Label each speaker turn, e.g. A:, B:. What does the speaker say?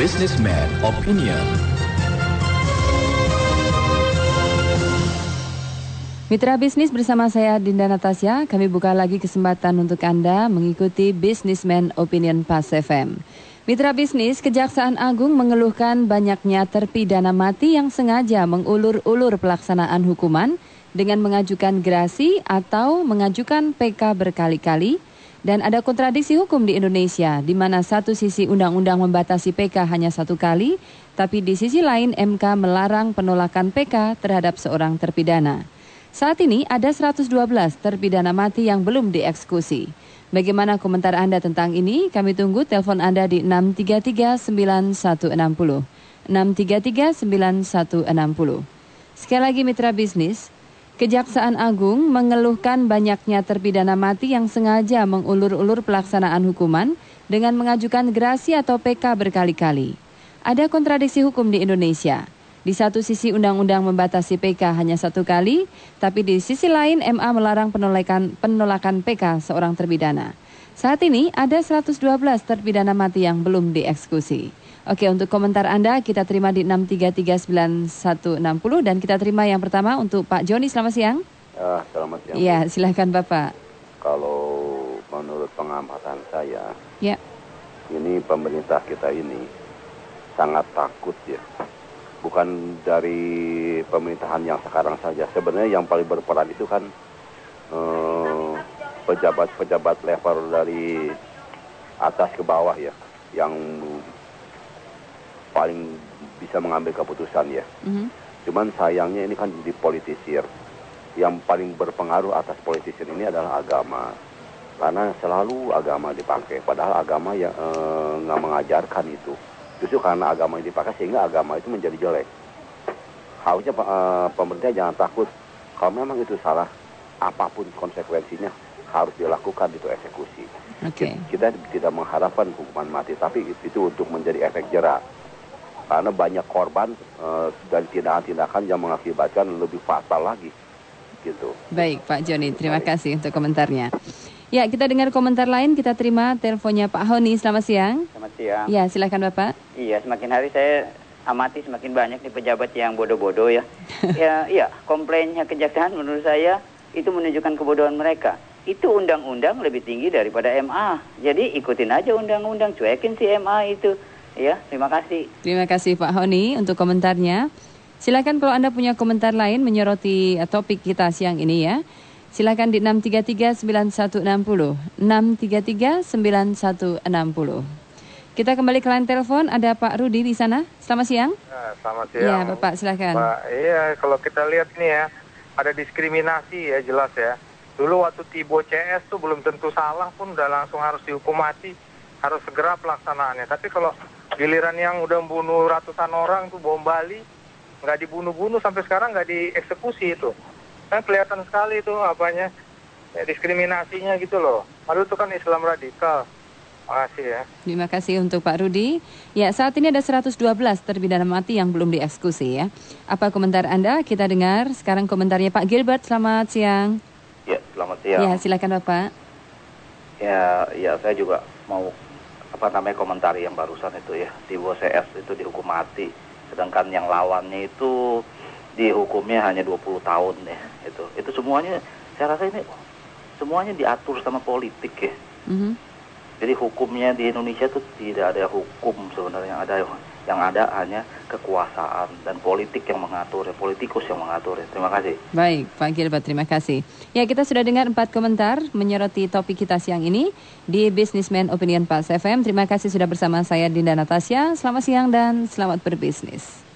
A: Businessman Opinion.
B: Mitra bisnis bersama saya Dinda Natasya, kami buka lagi kesempatan untuk Anda mengikuti Businessman Opinion Pas FM. Mitra bisnis, Kejaksaan Agung mengeluhkan banyaknya terpidana mati yang sengaja mengulur-ulur pelaksanaan hukuman dengan mengajukan gerasi atau mengajukan PK berkali-kali dan ada kontradiksi hukum di Indonesia di mana satu sisi undang-undang membatasi PK hanya satu kali, tapi di sisi lain MK melarang penolakan PK terhadap seorang terpidana. Saat ini ada 112 terpidana mati yang belum dieksekusi. Bagaimana komentar Anda tentang ini? Kami tunggu telepon Anda di 6339160. 6339160. Sekali lagi mitra bisnis, Kejaksaan Agung mengeluhkan banyaknya terpidana mati yang sengaja mengulur-ulur pelaksanaan hukuman dengan mengajukan gerasi atau PK berkali-kali. Ada kontradiksi hukum di Indonesia. Di satu sisi undang-undang membatasi PK hanya satu kali, tapi di sisi lain MA melarang penolakan, penolakan PK seorang terpidana. Saat ini ada 112 terpidana mati yang belum dieksekusi. Oke, untuk komentar Anda kita terima di 6339160 dan kita terima yang pertama untuk Pak Joni. Selamat siang.
C: Ya, selamat siang.
B: Iya, silahkan Bapak.
C: Kalau menurut pengamatan saya,
B: Ya,
C: ini pemerintah kita ini sangat takut ya. Bukan dari pemerintahan yang sekarang saja. Sebenarnya yang paling berperan itu kan eh, pejabat-pejabat level dari atas ke bawah ya, yang paling bisa mengambil keputusan ya.
B: mhm.
C: Cuman sayangnya ini kan dipolitisir. Yang paling berpengaruh atas politisir ini adalah agama. Karena selalu agama dipakai. Padahal agama yang eh, nggak mengajarkan itu. Justru karena agama yang dipakai sehingga agama itu menjadi jelek. Harusnya eh, pemerintah jangan takut. Kalau memang itu salah, apa pun konsekuensinya harus dilakukan itu eksekusi.
B: Oke.
C: Kita tidak mengharapkan hukuman mati, tapi itu untuk menjadi efek jerak. Karena banyak korban eh, dan tindakan-tindakan yang mengakibatkan lebih fatal lagi. Gitu.
B: Baik, Pak Joni, terima kasih untuk komentarnya. Ya, kita dengar komentar lain, kita terima teleponnya Pak Honi. Selamat siang.
D: Selamat siang.
B: Ya, silakan Bapak.
D: Iya, semakin hari saya amati semakin banyak nih pejabat yang bodoh-bodoh ya. ya, iya, komplainnya kejaksaan menurut saya itu menunjukkan kebodohan mereka. Itu undang-undang lebih tinggi daripada MA. Jadi ikutin aja undang-undang, cuekin si MA itu. Ya, terima kasih.
B: Terima kasih Pak Honi untuk komentarnya. Silakan kalau Anda punya komentar lain menyoroti eh, topik kita siang ini ya. Silakan di 6339160. 6339160. Kita kembali ke line telepon, ada Pak Rudi di sana. Selamat siang.
E: Nah, selamat siang.
B: Ya, Bapak silakan.
E: Pak, iya, kalau kita lihat nih ya, ada diskriminasi ya jelas ya. Dulu waktu Tibo CS tuh belum tentu salah pun udah langsung harus dihukum mati, harus segera pelaksanaannya. Tapi kalau giliran yang udah membunuh ratusan orang tuh bom Bali, nggak dibunuh-bunuh sampai sekarang nggak dieksekusi itu. Kan kelihatan sekali itu apanya ya, diskriminasinya gitu loh. Padahal itu kan Islam radikal. Makasih ya.
B: Terima kasih untuk Pak Rudi. Ya, saat ini ada 112 terpidana mati yang belum dieksekusi ya. Apa komentar Anda? Kita dengar sekarang komentarnya Pak Gilbert. Selamat siang.
F: Ya, selamat siang.
B: Ya, silakan Bapak.
F: Ya, ya saya juga mau apa namanya komentari yang barusan itu ya. Di CS itu dihukum mati, sedangkan yang lawannya itu dihukumnya hanya 20 tahun ya. Itu itu semuanya saya rasa ini semuanya diatur sama politik ya.
B: Mhm.
F: Jadi hukumnya di Indonesia itu tidak ada hukum sebenarnya ada yang ada hanya kekuasaan dan politik yang mengatur ya, politikus yang mengatur ya. Terima kasih.
B: Baik, Pak Gilbert, terima kasih. Ya, kita sudah dengar empat komentar menyoroti topik kita siang ini di Businessman Opinion Pas FM. Terima kasih sudah bersama saya Dinda Natasya. Selamat siang dan selamat berbisnis.